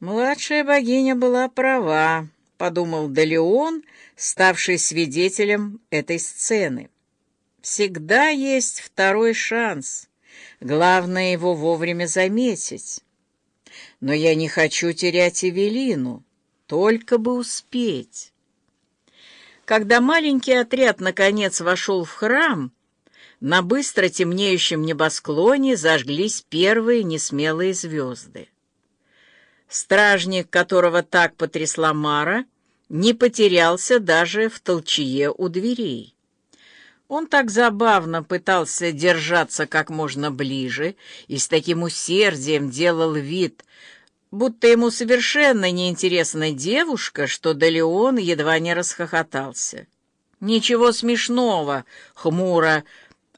Младшая богиня была права, подумал Далеон, ставший свидетелем этой сцены. Всегда есть второй шанс. Главное его вовремя заметить. Но я не хочу терять Эвелину, только бы успеть. Когда маленький отряд наконец вошел в храм, на быстро темнеющем небосклоне зажглись первые несмелые звезды. Стражник, которого так потрясла Мара, не потерялся даже в толчье у дверей. Он так забавно пытался держаться как можно ближе и с таким усердием делал вид, будто ему совершенно неинтересна девушка, что Далеон едва не расхохотался. «Ничего смешного», — хмуро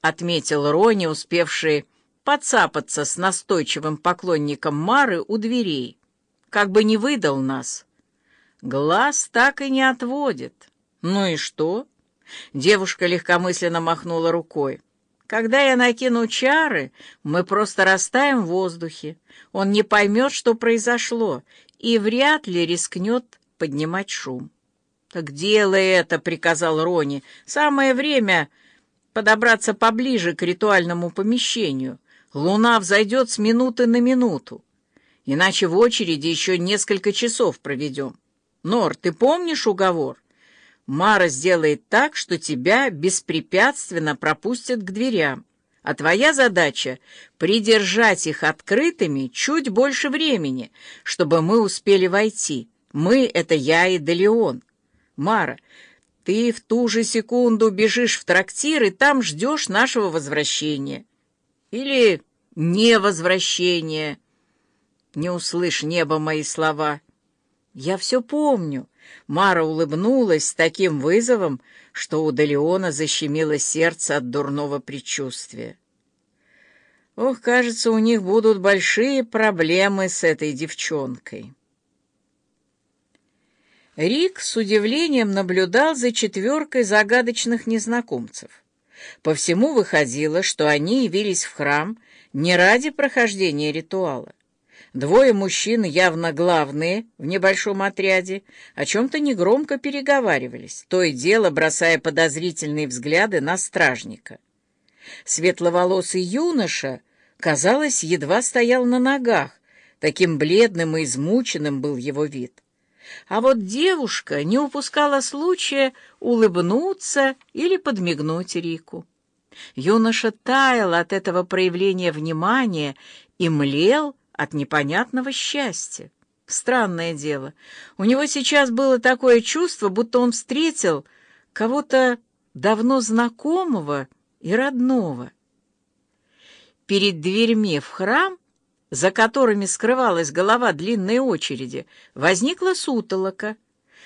отметил Рони, успевший подцапаться с настойчивым поклонником Мары у дверей как бы не выдал нас. Глаз так и не отводит. Ну и что? Девушка легкомысленно махнула рукой. Когда я накину чары, мы просто растаем в воздухе. Он не поймет, что произошло, и вряд ли рискнет поднимать шум. «Так делай это», — приказал Рони. «Самое время подобраться поближе к ритуальному помещению. Луна взойдет с минуты на минуту иначе в очереди еще несколько часов проведем. Нор, ты помнишь уговор? Мара сделает так, что тебя беспрепятственно пропустят к дверям, а твоя задача — придержать их открытыми чуть больше времени, чтобы мы успели войти. Мы — это я и Делеон. Мара, ты в ту же секунду бежишь в трактир и там ждешь нашего возвращения. Или невозвращения. Не услышь небо мои слова. Я все помню. Мара улыбнулась с таким вызовом, что у Далеона защемило сердце от дурного предчувствия. Ох, кажется, у них будут большие проблемы с этой девчонкой. Рик с удивлением наблюдал за четверкой загадочных незнакомцев. По всему выходило, что они явились в храм не ради прохождения ритуала. Двое мужчин, явно главные, в небольшом отряде, о чем-то негромко переговаривались, то и дело бросая подозрительные взгляды на стражника. Светловолосый юноша, казалось, едва стоял на ногах, таким бледным и измученным был его вид. А вот девушка не упускала случая улыбнуться или подмигнуть Рику. Юноша таял от этого проявления внимания и млел, от непонятного счастья. Странное дело. У него сейчас было такое чувство, будто он встретил кого-то давно знакомого и родного. Перед дверьми в храм, за которыми скрывалась голова длинной очереди, возникла сутолока.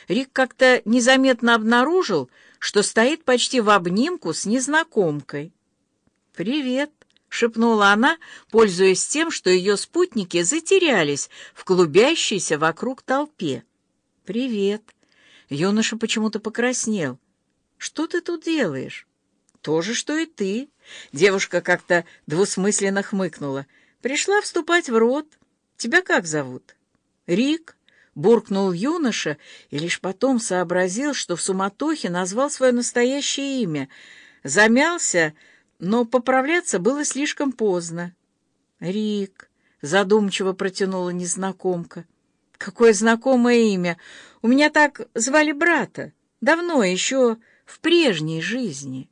Рик как-то незаметно обнаружил, что стоит почти в обнимку с незнакомкой. «Привет!» Шепнула она, пользуясь тем, что ее спутники затерялись в клубящейся вокруг толпе. «Привет!» Юноша почему-то покраснел. «Что ты тут делаешь?» «То же, что и ты». Девушка как-то двусмысленно хмыкнула. «Пришла вступать в рот. Тебя как зовут?» «Рик», — буркнул юноша и лишь потом сообразил, что в суматохе назвал свое настоящее имя. Замялся, — но поправляться было слишком поздно. «Рик», — задумчиво протянула незнакомка. «Какое знакомое имя! У меня так звали брата. Давно, еще в прежней жизни».